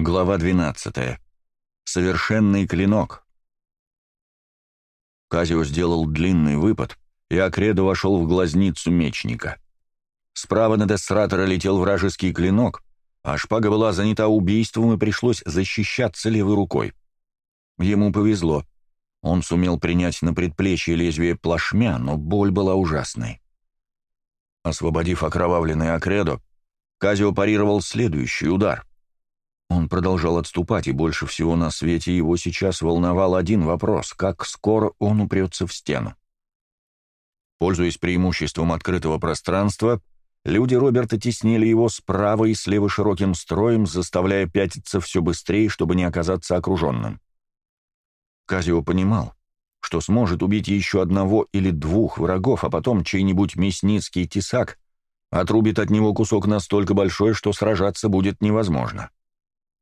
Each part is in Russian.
Глава 12. Совершенный клинок. Казио сделал длинный выпад, и Акредо вошел в глазницу мечника. Справа на эстратора летел вражеский клинок, а шпага была занята убийством и пришлось защищаться левой рукой. Ему повезло. Он сумел принять на предплечье лезвие плашмя, но боль была ужасной. Освободив окровавленный Акредо, Казио парировал следующий удар. Он продолжал отступать, и больше всего на свете его сейчас волновал один вопрос — как скоро он упрется в стену. Пользуясь преимуществом открытого пространства, люди Роберта теснили его справа и слева широким строем, заставляя пятиться все быстрее, чтобы не оказаться окруженным. Казио понимал, что сможет убить еще одного или двух врагов, а потом чей-нибудь мясницкий тесак отрубит от него кусок настолько большой, что сражаться будет невозможно. —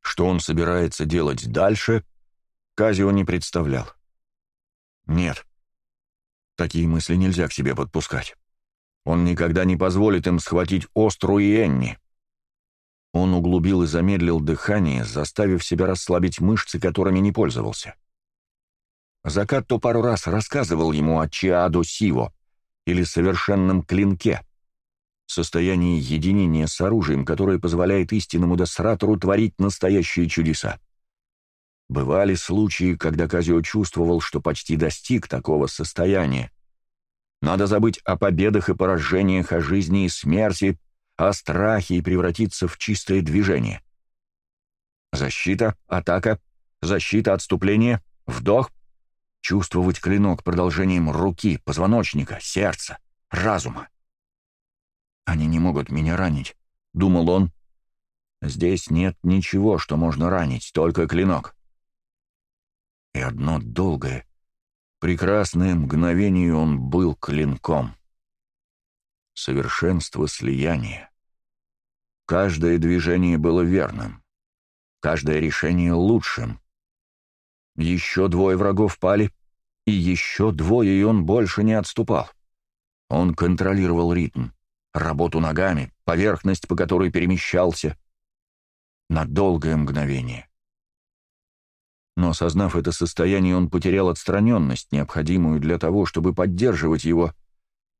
что он собирается делать дальше, Казио не представлял. Нет, такие мысли нельзя к себе подпускать. Он никогда не позволит им схватить Остру и Энни. Он углубил и замедлил дыхание, заставив себя расслабить мышцы, которыми не пользовался. Закат то пару раз рассказывал ему о Чиадо Сиво, или совершенном клинке, состоянии единения с оружием, которое позволяет истинному досратору творить настоящие чудеса. Бывали случаи, когда Казио чувствовал, что почти достиг такого состояния. Надо забыть о победах и поражениях, о жизни и смерти, о страхе и превратиться в чистое движение. Защита, атака, защита, отступление, вдох, чувствовать клинок продолжением руки, позвоночника, сердца, разума. Они не могут меня ранить, думал он. Здесь нет ничего, что можно ранить, только клинок. И одно долгое, прекрасное мгновение он был клинком. Совершенство слияния. Каждое движение было верным, каждое решение лучшим. Еще двое врагов пали, и еще двое, и он больше не отступал. Он контролировал ритм работу ногами, поверхность, по которой перемещался. На долгое мгновение. Но, осознав это состояние, он потерял отстраненность, необходимую для того, чтобы поддерживать его.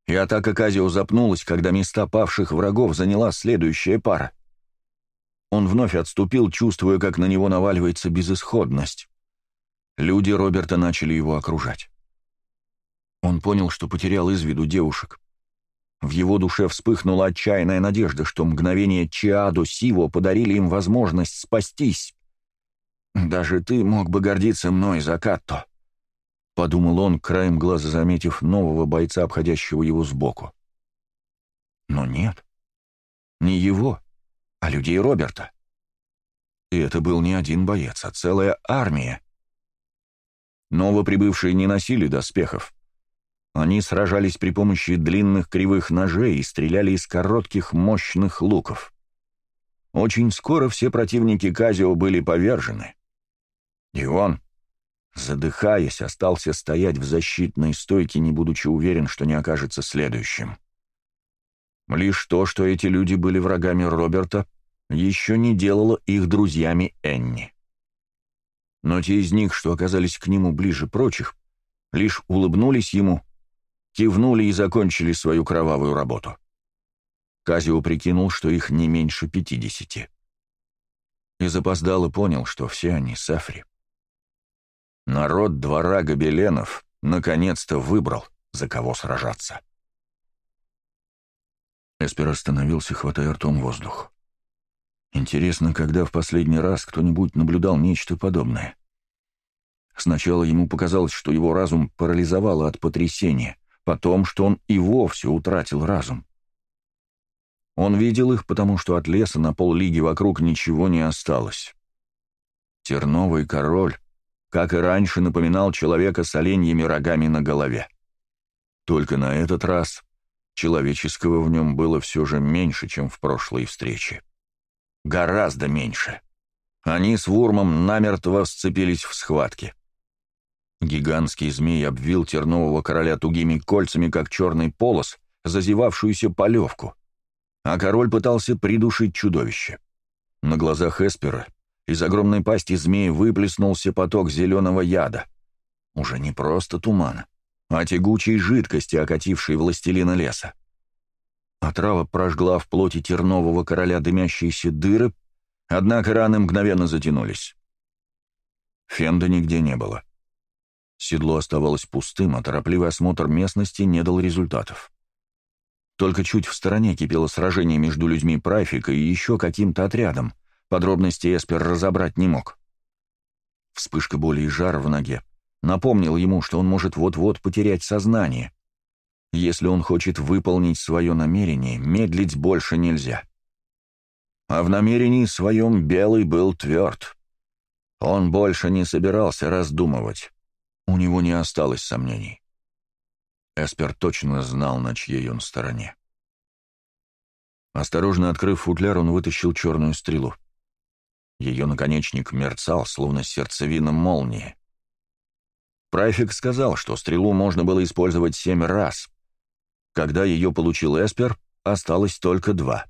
И атака Казио запнулась, когда места павших врагов заняла следующая пара. Он вновь отступил, чувствуя, как на него наваливается безысходность. Люди Роберта начали его окружать. Он понял, что потерял из виду девушек. В его душе вспыхнула отчаянная надежда, что мгновение Чиадо Сиво подарили им возможность спастись. «Даже ты мог бы гордиться мной, Закатто», — подумал он, краем глаза заметив нового бойца, обходящего его сбоку. Но нет, не его, а людей Роберта. И это был не один боец, а целая армия. Новоприбывшие не носили доспехов, они сражались при помощи длинных кривых ножей и стреляли из коротких мощных луков. Очень скоро все противники Казио были повержены. И он, задыхаясь, остался стоять в защитной стойке, не будучи уверен, что не окажется следующим. Лишь то, что эти люди были врагами Роберта, еще не делало их друзьями Энни. Но те из них, что оказались к нему ближе прочих, лишь улыбнулись ему кивнули и закончили свою кровавую работу. Казио прикинул, что их не меньше пятидесяти. И запоздал и понял, что все они сафри. Народ двора гобеленов наконец-то выбрал, за кого сражаться. Эспер остановился, хватая ртом воздух. Интересно, когда в последний раз кто-нибудь наблюдал нечто подобное. Сначала ему показалось, что его разум парализовало от потрясения — потом, что он и вовсе утратил разум. Он видел их, потому что от леса на поллиги вокруг ничего не осталось. Терновый король, как и раньше, напоминал человека с оленьими рогами на голове. Только на этот раз человеческого в нем было все же меньше, чем в прошлой встрече. Гораздо меньше. Они с Вурмом намертво сцепились в схватке. Гигантский змей обвил тернового короля тугими кольцами, как черный полос, зазевавшуюся полевку. А король пытался придушить чудовище. На глазах Эспера из огромной пасти змеи выплеснулся поток зеленого яда. Уже не просто тумана, а тягучей жидкости, окатившей властелина леса. А Отрава прожгла в плоти тернового короля дымящиеся дыры, однако раны мгновенно затянулись. Фенда нигде не было. — Седло оставалось пустым, а торопливый осмотр местности не дал результатов. Только чуть в стороне кипело сражение между людьми Прайфика и еще каким-то отрядом. Подробности Эспер разобрать не мог. Вспышка боли и жара в ноге напомнил ему, что он может вот-вот потерять сознание. Если он хочет выполнить свое намерение, медлить больше нельзя. А в намерении своем Белый был тверд. Он больше не собирался раздумывать. У него не осталось сомнений. Эспер точно знал, на чьей он стороне. Осторожно открыв футляр, он вытащил черную стрелу. Ее наконечник мерцал, словно сердцевина молнии. Прайфик сказал, что стрелу можно было использовать семь раз. Когда ее получил Эспер, осталось только два.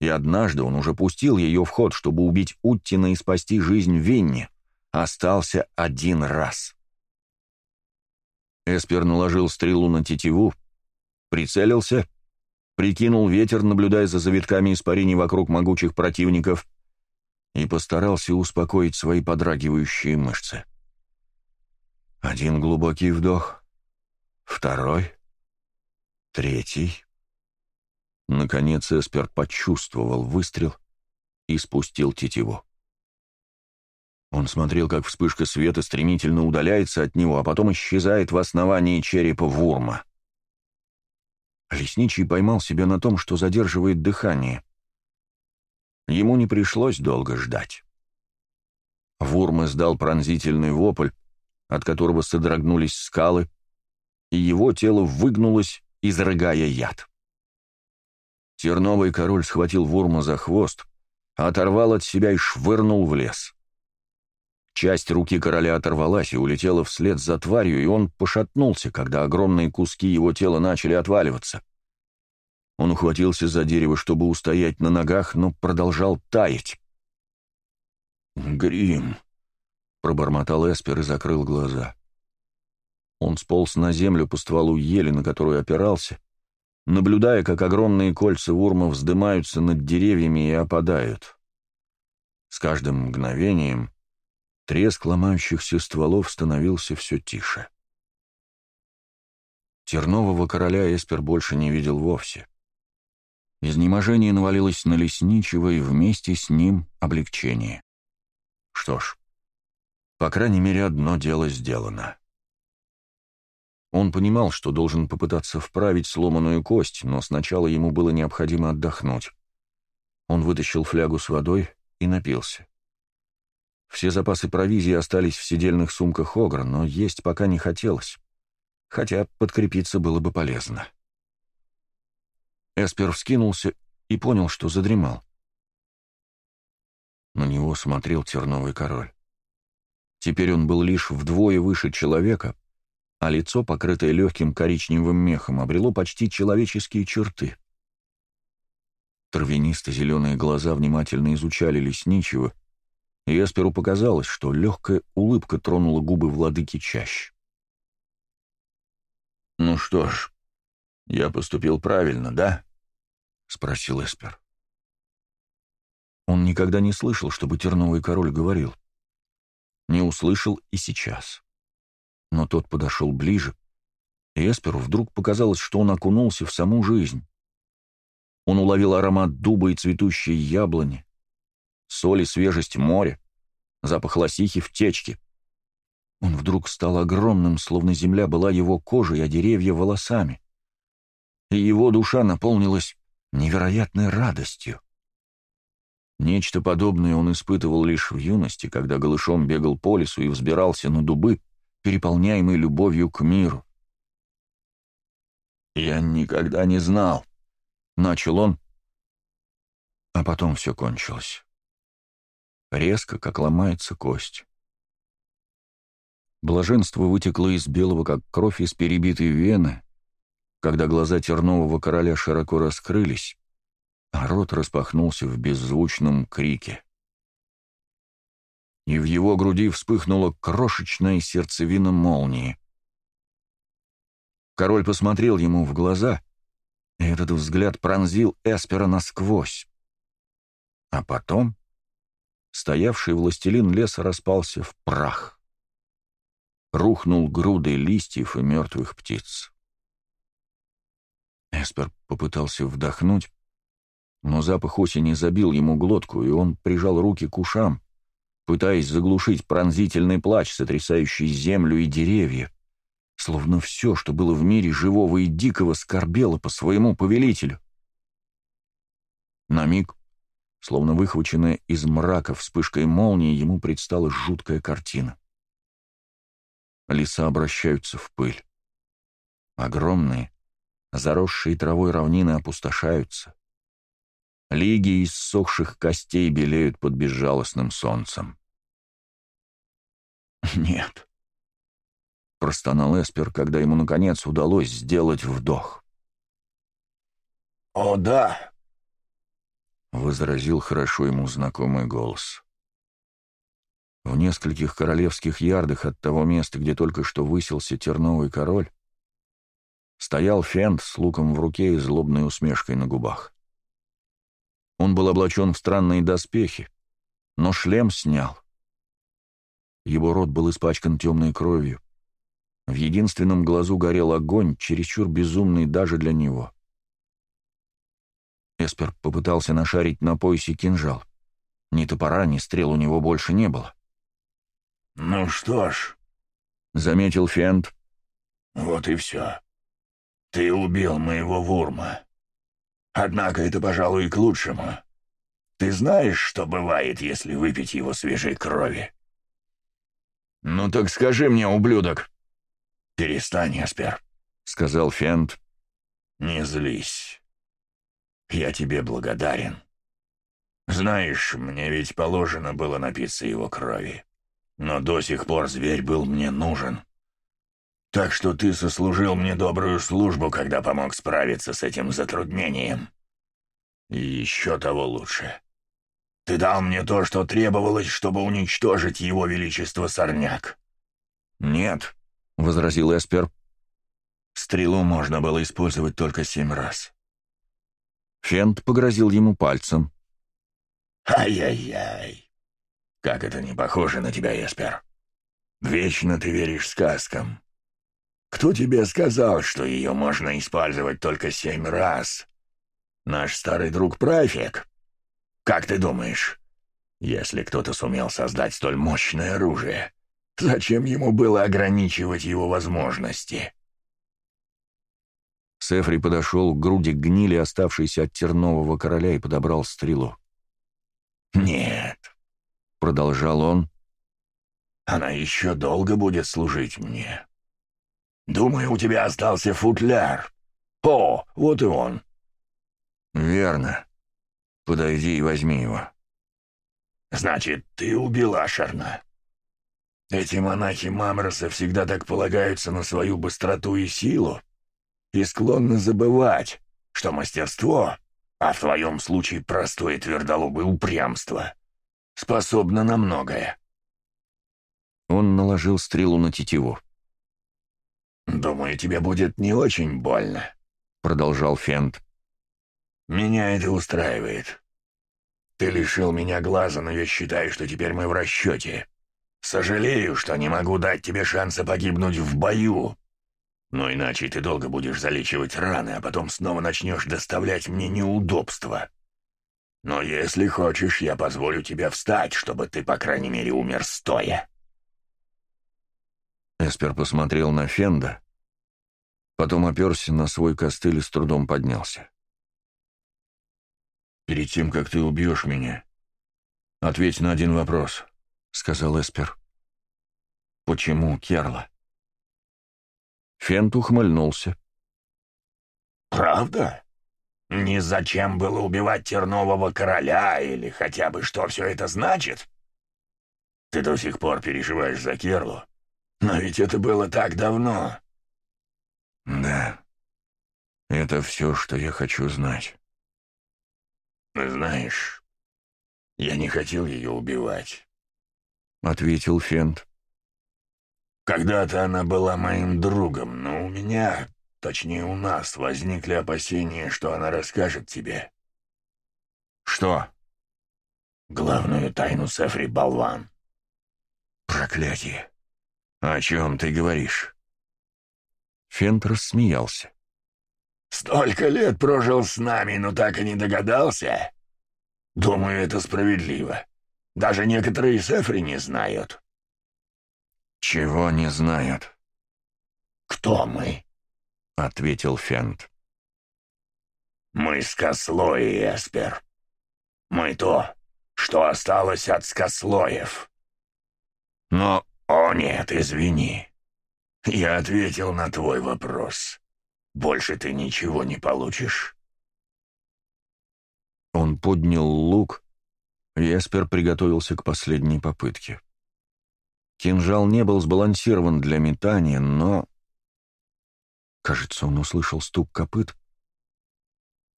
И однажды он уже пустил ее в ход, чтобы убить Уттина и спасти жизнь Винни. Остался один раз. Эспер наложил стрелу на тетиву, прицелился, прикинул ветер, наблюдая за завитками испарений вокруг могучих противников, и постарался успокоить свои подрагивающие мышцы. Один глубокий вдох, второй, третий. Наконец Эспер почувствовал выстрел и спустил тетиву. Он смотрел, как вспышка света стремительно удаляется от него, а потом исчезает в основании черепа вурма. Лесничий поймал себя на том, что задерживает дыхание. Ему не пришлось долго ждать. Вурм издал пронзительный вопль, от которого содрогнулись скалы, и его тело выгнулось, изрыгая яд. Терновый король схватил Вурма за хвост, оторвал от себя и швырнул в лес. Часть руки короля оторвалась и улетела вслед за тварью, и он пошатнулся, когда огромные куски его тела начали отваливаться. Он ухватился за дерево, чтобы устоять на ногах, но продолжал таять. «Грим!» — пробормотал Эспер и закрыл глаза. Он сполз на землю по стволу ели, на которую опирался, наблюдая, как огромные кольца урма вздымаются над деревьями и опадают. С каждым мгновением — Треск ломающихся стволов становился все тише. Тернового короля Эспер больше не видел вовсе. Изнеможение навалилось на лесничего и вместе с ним облегчение. Что ж, по крайней мере, одно дело сделано. Он понимал, что должен попытаться вправить сломанную кость, но сначала ему было необходимо отдохнуть. Он вытащил флягу с водой и напился. Все запасы провизии остались в сидельных сумках Огра, но есть пока не хотелось, хотя подкрепиться было бы полезно. Эспер вскинулся и понял, что задремал. На него смотрел терновый король. Теперь он был лишь вдвое выше человека, а лицо, покрытое легким коричневым мехом, обрело почти человеческие черты. Травянисто-зеленые глаза внимательно изучали лесничего — Есперу показалось, что легкая улыбка тронула губы владыки чаще. «Ну что ж, я поступил правильно, да?» — спросил Эспер. Он никогда не слышал, чтобы Терновый король говорил. Не услышал и сейчас. Но тот подошел ближе, и Эсперу вдруг показалось, что он окунулся в саму жизнь. Он уловил аромат дуба и цветущей яблони, соль и свежесть моря, запах лосихи в течке. Он вдруг стал огромным, словно земля была его кожей, а деревья — волосами. И его душа наполнилась невероятной радостью. Нечто подобное он испытывал лишь в юности, когда голышом бегал по лесу и взбирался на дубы, переполняемый любовью к миру. «Я никогда не знал», — начал он, а потом все кончилось резко, как ломается кость. Блаженство вытекло из белого, как кровь из перебитой вены, когда глаза тернового короля широко раскрылись, а рот распахнулся в беззвучном крике. И в его груди вспыхнула крошечная сердцевина молнии. Король посмотрел ему в глаза, и этот взгляд пронзил Эспера насквозь. А потом стоявший властелин леса распался в прах. Рухнул грудой листьев и мертвых птиц. Эспер попытался вдохнуть, но запах осени забил ему глотку, и он прижал руки к ушам, пытаясь заглушить пронзительный плач, сотрясающий землю и деревья, словно все, что было в мире живого и дикого, скорбело по своему повелителю. На миг Словно выхваченная из мрака вспышкой молнии, ему предстала жуткая картина. Леса обращаются в пыль. Огромные, заросшие травой равнины опустошаются. Лиги из сохших костей белеют под безжалостным солнцем. «Нет», — простонал Эспер, когда ему, наконец, удалось сделать вдох. «О да!» возразил хорошо ему знакомый голос. В нескольких королевских ярдах от того места, где только что высился терновый король, стоял Фент с луком в руке и злобной усмешкой на губах. Он был облачен в странные доспехи, но шлем снял. Его рот был испачкан темной кровью. В единственном глазу горел огонь, чересчур безумный даже для него. Эспер попытался нашарить на поясе кинжал. Ни топора, ни стрел у него больше не было. «Ну что ж», — заметил Фент. «Вот и все. Ты убил моего Вурма. Однако это, пожалуй, и к лучшему. Ты знаешь, что бывает, если выпить его свежей крови?» «Ну так скажи мне, ублюдок!» «Перестань, Эспер, — сказал Фент. «Не злись. «Я тебе благодарен. Знаешь, мне ведь положено было напиться его крови. Но до сих пор зверь был мне нужен. Так что ты сослужил мне добрую службу, когда помог справиться с этим затруднением. И еще того лучше. Ты дал мне то, что требовалось, чтобы уничтожить его величество сорняк». «Нет», — возразил Эспер. «Стрелу можно было использовать только семь раз». Фент погрозил ему пальцем. «Ай-яй-яй! Как это не похоже на тебя, Эспер! Вечно ты веришь сказкам. Кто тебе сказал, что ее можно использовать только семь раз? Наш старый друг Прафик? Как ты думаешь, если кто-то сумел создать столь мощное оружие, зачем ему было ограничивать его возможности?» Сефри подошел к груди гнили, оставшейся от тернового короля, и подобрал стрелу. «Нет», — продолжал он, — «она еще долго будет служить мне. Думаю, у тебя остался футляр. О, вот и он». «Верно. Подойди и возьми его». «Значит, ты убила Ашерна?» «Эти монахи Мамроса всегда так полагаются на свою быстроту и силу?» и склонны забывать, что мастерство, а в твоем случае простое твердолобое упрямство, способно на многое. Он наложил стрелу на тетиву. «Думаю, тебе будет не очень больно», — продолжал Фент. «Меня это устраивает. Ты лишил меня глаза, но я считаю, что теперь мы в расчете. Сожалею, что не могу дать тебе шанса погибнуть в бою, но иначе ты долго будешь залечивать раны, а потом снова начнешь доставлять мне неудобства. Но если хочешь, я позволю тебе встать, чтобы ты, по крайней мере, умер стоя». Эспер посмотрел на Фенда, потом оперся на свой костыль и с трудом поднялся. «Перед тем, как ты убьешь меня, ответь на один вопрос», — сказал Эспер. «Почему Керла?» Фент ухмыльнулся. «Правда? Ни зачем было убивать тернового короля или хотя бы что все это значит? Ты до сих пор переживаешь за Керлу, но ведь это было так давно». «Да, это все, что я хочу знать». «Знаешь, я не хотел ее убивать», — ответил Фент. Когда-то она была моим другом, но у меня, точнее у нас, возникли опасения, что она расскажет тебе. Что? Главную тайну Сефри Болван. Проклятие. О чем ты говоришь? Фент смеялся. Столько лет прожил с нами, но так и не догадался. Думаю, это справедливо. Даже некоторые Сефри не знают. — «Чего не знают?» «Кто мы?» — ответил Фент. «Мы Скослой и Эспер. Мы то, что осталось от Скослоев». «Но...» «О нет, извини. Я ответил на твой вопрос. Больше ты ничего не получишь». Он поднял лук, и Эспер приготовился к последней попытке. Кинжал не был сбалансирован для метания, но... Кажется, он услышал стук копыт.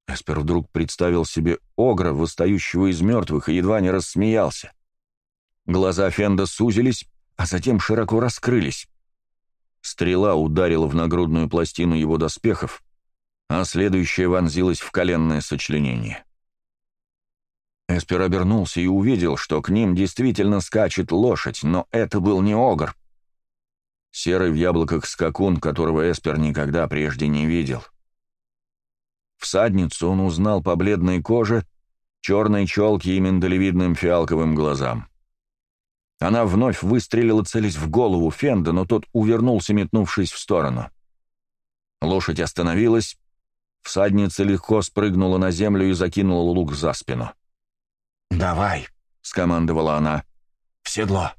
Эспер вдруг представил себе огра, восстающего из мертвых, и едва не рассмеялся. Глаза Фенда сузились, а затем широко раскрылись. Стрела ударила в нагрудную пластину его доспехов, а следующая вонзилась в коленное сочленение. — Эспер обернулся и увидел, что к ним действительно скачет лошадь, но это был не огр. Серый в яблоках скакун, которого Эспер никогда прежде не видел. Всадницу он узнал по бледной коже, черной челке и миндалевидным фиалковым глазам. Она вновь выстрелила, целясь в голову Фенда, но тот увернулся, метнувшись в сторону. Лошадь остановилась, всадница легко спрыгнула на землю и закинула лук за спину. — «Давай», — скомандовала она. «В седло».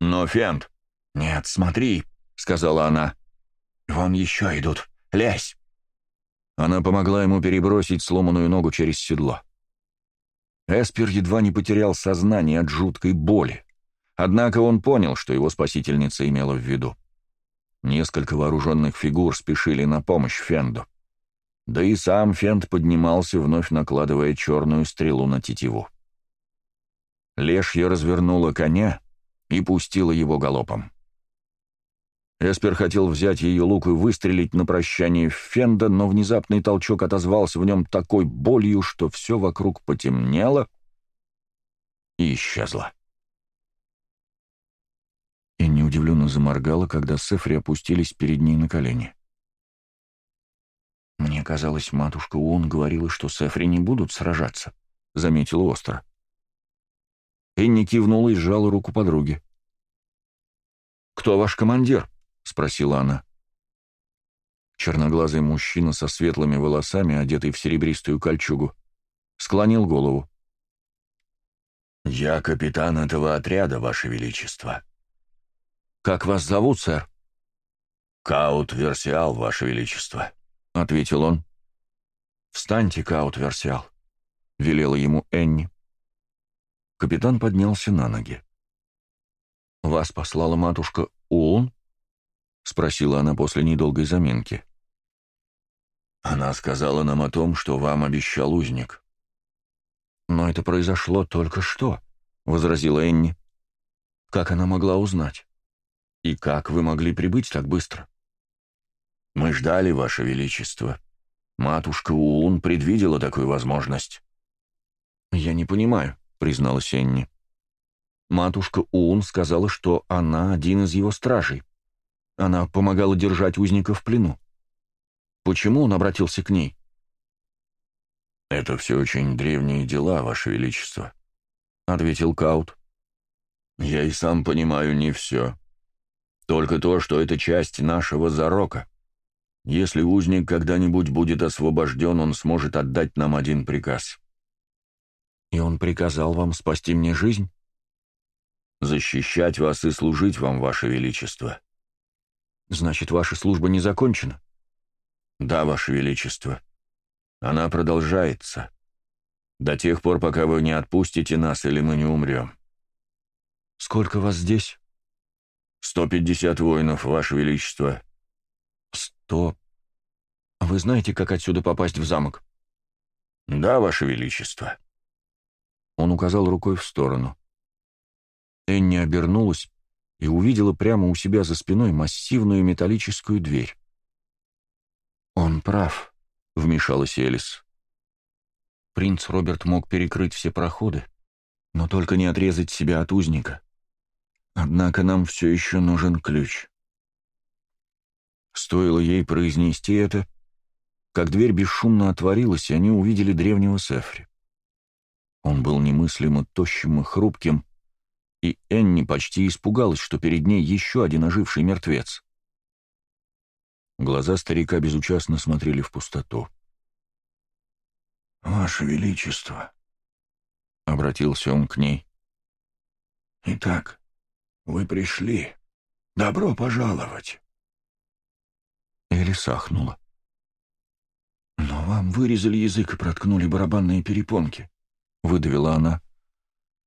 «Но Фент...» «Нет, смотри», — сказала она. «Вон еще идут. Лезь». Она помогла ему перебросить сломанную ногу через седло. Эспер едва не потерял сознание от жуткой боли. Однако он понял, что его спасительница имела в виду. Несколько вооруженных фигур спешили на помощь Фенду. Да и сам Фент поднимался, вновь накладывая черную стрелу на тетиву. Лешья развернула коня и пустила его галопом. Эспер хотел взять ее лук и выстрелить на прощание Фенда, но внезапный толчок отозвался в нем такой болью, что все вокруг потемнело и исчезло. И неудивленно заморгала, когда Сефри опустились перед ней на колени. «Мне казалось, матушка Уон говорила, что с не будут сражаться», — заметил остро. Энни кивнула и сжала руку подруги. «Кто ваш командир?» — спросила она. Черноглазый мужчина со светлыми волосами, одетый в серебристую кольчугу, склонил голову. «Я капитан этого отряда, Ваше Величество». «Как вас зовут, сэр?» «Каут Версиал, Ваше Величество». — ответил он. «Встаньте, Каут Версиал», — велела ему Энни. Капитан поднялся на ноги. «Вас послала матушка Улун?» — спросила она после недолгой заминки. «Она сказала нам о том, что вам обещал узник». «Но это произошло только что», — возразила Энни. «Как она могла узнать? И как вы могли прибыть так быстро?» Мы ждали, Ваше Величество. Матушка Уун предвидела такую возможность. Я не понимаю, призналась Энни. Матушка Уун сказала, что она один из его стражей. Она помогала держать узника в плену. Почему он обратился к ней? «Это все очень древние дела, Ваше Величество», — ответил Каут. «Я и сам понимаю не все. Только то, что это часть нашего зарока. Если узник когда-нибудь будет освобожден, он сможет отдать нам один приказ. И он приказал вам спасти мне жизнь? Защищать вас и служить вам, ваше величество. Значит, ваша служба не закончена? Да, ваше величество. Она продолжается. До тех пор, пока вы не отпустите нас или мы не умрем. Сколько вас здесь? «150 воинов, Ваше Величество», Стоп. А вы знаете, как отсюда попасть в замок? Да, Ваше Величество. Он указал рукой в сторону. Энни обернулась и увидела прямо у себя за спиной массивную металлическую дверь. «Он прав», — вмешалась Элис. Принц Роберт мог перекрыть все проходы, но только не отрезать себя от узника. Однако нам все еще нужен ключ. Стоило ей произнести это, как дверь бесшумно отворилась, и они увидели древнего Сефри. Он был немыслимо тощим и хрупким, и Энни почти испугалась, что перед ней еще один оживший мертвец. Глаза старика безучастно смотрели в пустоту. «Ваше Величество», — обратился он к ней. «Итак, вы пришли. Добро пожаловать». Элли сахнула. «Но вам вырезали язык и проткнули барабанные перепонки», — выдавила она.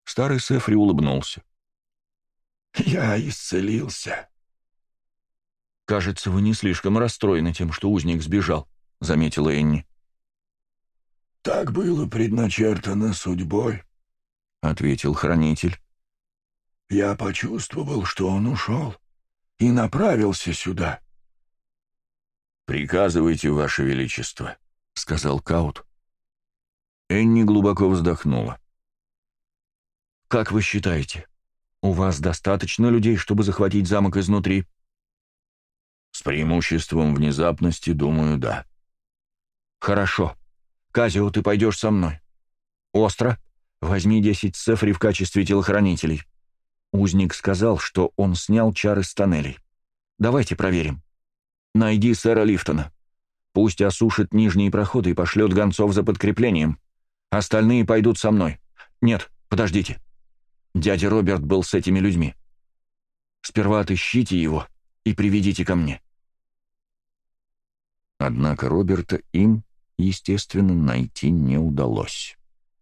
Старый Сефри улыбнулся. «Я исцелился». «Кажется, вы не слишком расстроены тем, что узник сбежал», — заметила Энни. «Так было предначертано судьбой», — ответил хранитель. «Я почувствовал, что он ушел и направился сюда. «Приказывайте, Ваше Величество», — сказал Каут. Энни глубоко вздохнула. «Как вы считаете, у вас достаточно людей, чтобы захватить замок изнутри?» «С преимуществом внезапности, думаю, да». «Хорошо. Казио, ты пойдешь со мной. Остро, возьми десять цефри в качестве телохранителей». Узник сказал, что он снял чары с тоннелей. «Давайте проверим». Найди сэра Лифтона. Пусть осушит нижние проходы и пошлет гонцов за подкреплением. Остальные пойдут со мной. Нет, подождите. Дядя Роберт был с этими людьми. Сперва отыщите его и приведите ко мне. Однако Роберта им, естественно, найти не удалось.